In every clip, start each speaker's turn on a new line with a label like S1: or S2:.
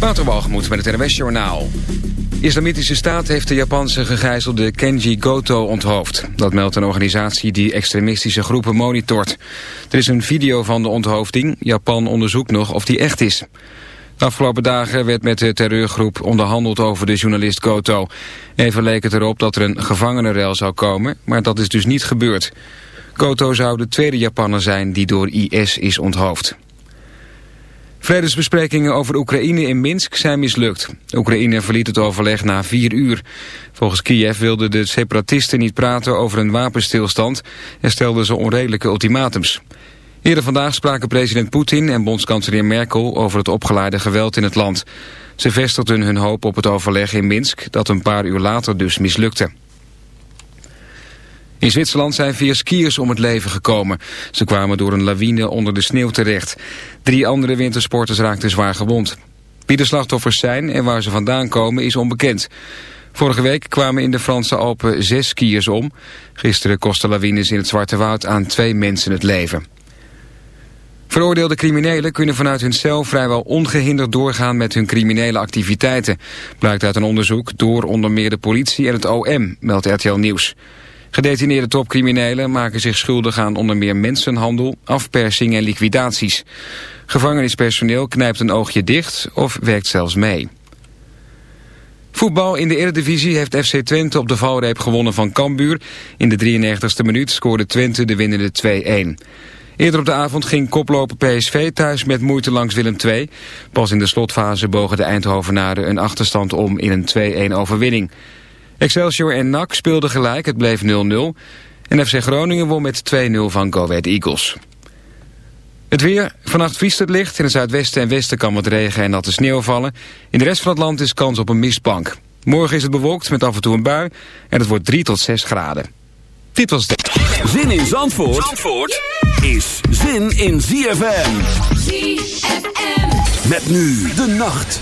S1: Waterwalgemoed met het NWS Journaal. Islamitische Staat heeft de Japanse gegijzelde Kenji Goto onthoofd. Dat meldt een organisatie die extremistische groepen monitort. Er is een video van de onthoofding. Japan onderzoekt nog of die echt is. De afgelopen dagen werd met de terreurgroep onderhandeld over de journalist Goto. Even leek het erop dat er een gevangenenrel zou komen, maar dat is dus niet gebeurd. Goto zou de tweede Japanner zijn die door IS is onthoofd. Vredesbesprekingen over Oekraïne in Minsk zijn mislukt. Oekraïne verliet het overleg na vier uur. Volgens Kiev wilden de separatisten niet praten over een wapenstilstand... en stelden ze onredelijke ultimatums. Eerder vandaag spraken president Poetin en bondskanselier Merkel... over het opgeleide geweld in het land. Ze vestigden hun hoop op het overleg in Minsk... dat een paar uur later dus mislukte. In Zwitserland zijn vier skiers om het leven gekomen. Ze kwamen door een lawine onder de sneeuw terecht. Drie andere wintersporters raakten zwaar gewond. Wie de slachtoffers zijn en waar ze vandaan komen is onbekend. Vorige week kwamen in de Franse Alpen zes skiers om. Gisteren kostten lawines in het Zwarte Woud aan twee mensen het leven. Veroordeelde criminelen kunnen vanuit hun cel vrijwel ongehinderd doorgaan met hun criminele activiteiten. Blijkt uit een onderzoek door onder meer de politie en het OM, meldt RTL Nieuws. Gedetineerde topcriminelen maken zich schuldig aan onder meer mensenhandel, afpersing en liquidaties. Gevangenispersoneel knijpt een oogje dicht of werkt zelfs mee. Voetbal in de Eredivisie heeft FC Twente op de valreep gewonnen van Cambuur. In de 93ste minuut scoorde Twente de winnende 2-1. Eerder op de avond ging koploper PSV thuis met moeite langs Willem II. Pas in de slotfase bogen de Eindhovenaren een achterstand om in een 2-1 overwinning. Excelsior en NAC speelden gelijk, het bleef 0-0. En FC Groningen won met 2-0 van Go Ahead Eagles. Het weer. Vannacht vriest het licht. In het zuidwesten en westen kan wat regen en natte sneeuw vallen. In de rest van het land is kans op een mistbank. Morgen is het bewolkt met af en toe een bui. En het wordt 3 tot 6 graden. Dit was het.
S2: Zin in Zandvoort, Zandvoort is zin in ZFM.
S3: ZFM.
S2: Met nu de nacht.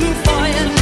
S3: looking for you.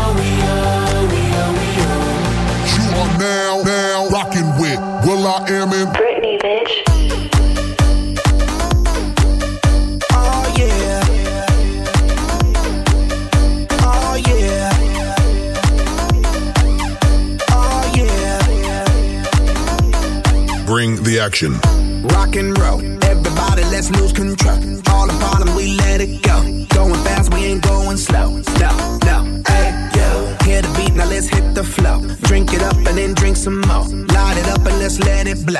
S4: rocking with will.i.am in
S5: Britney, bitch.
S6: Oh yeah. Oh yeah. Oh yeah.
S4: Bring the action.
S6: Rock and roll. Everybody, let's lose control.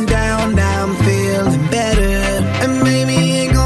S6: Feeling down, now I'm feeling better. And maybe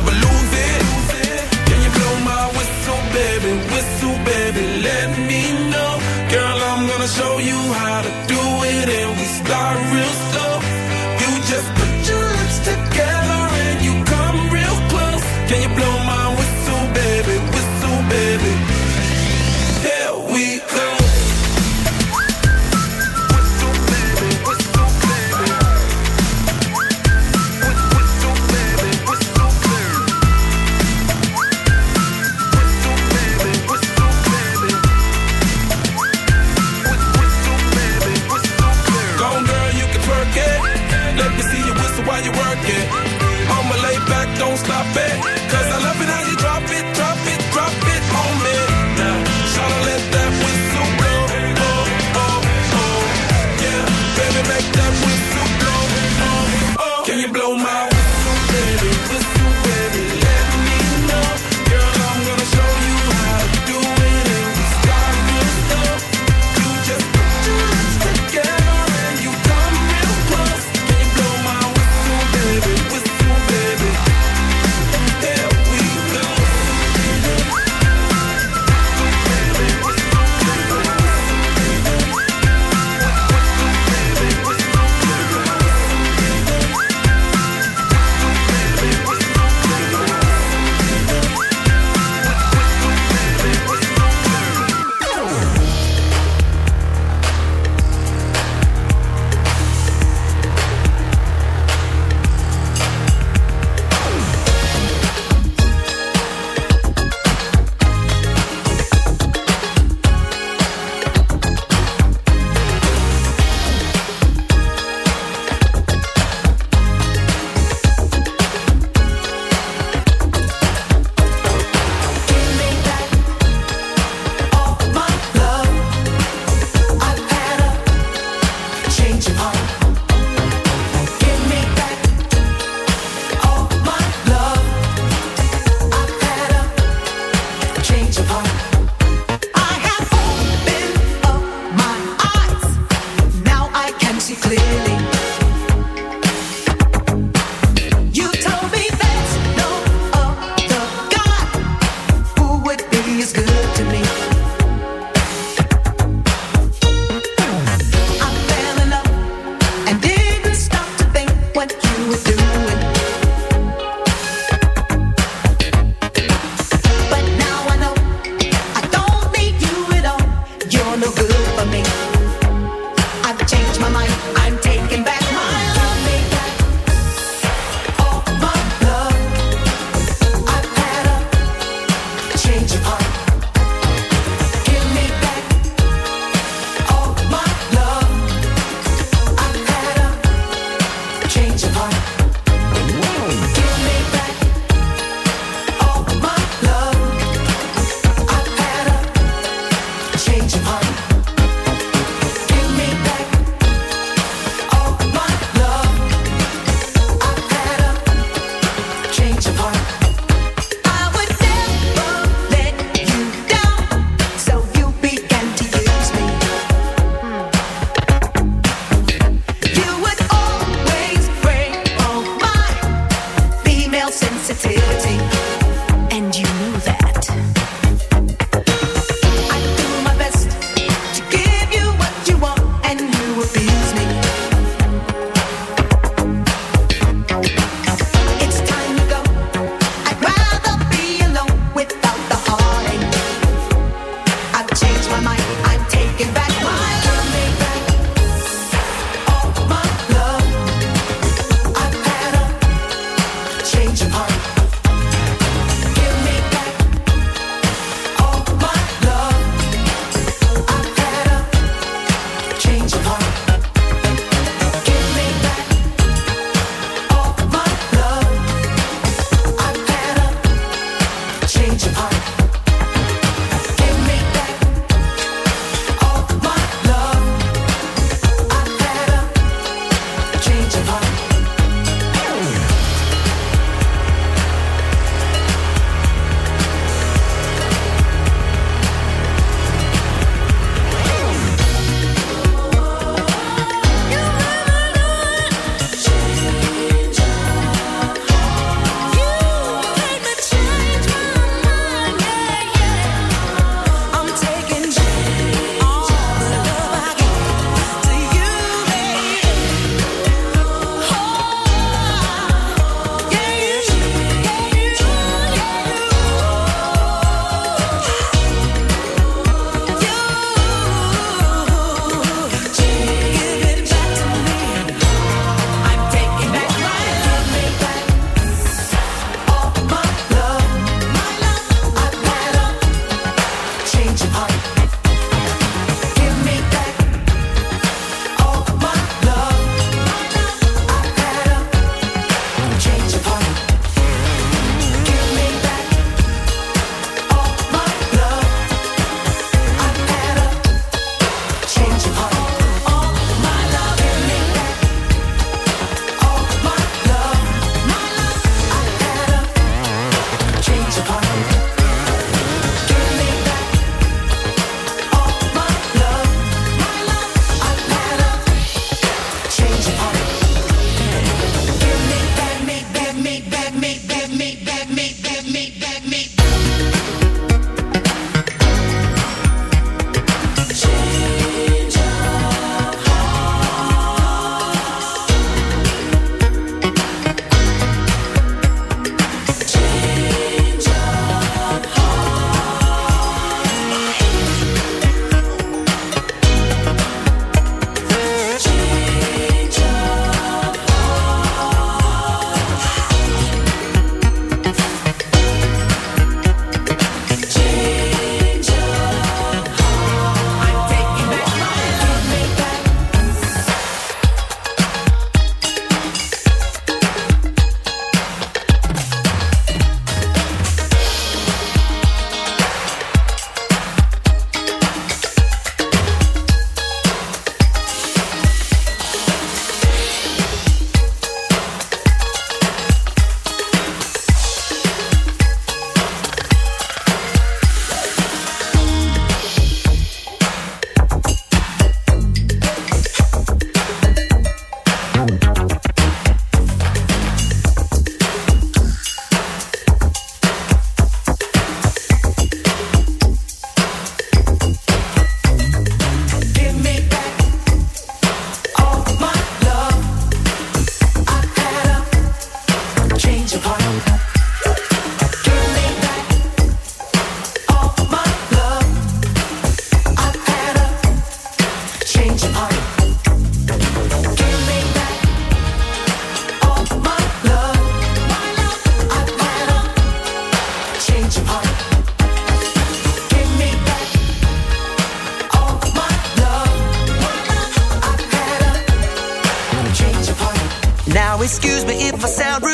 S5: never lose. it. I'ma lay back, don't stop it. Cause I love it how you drop it, drop it.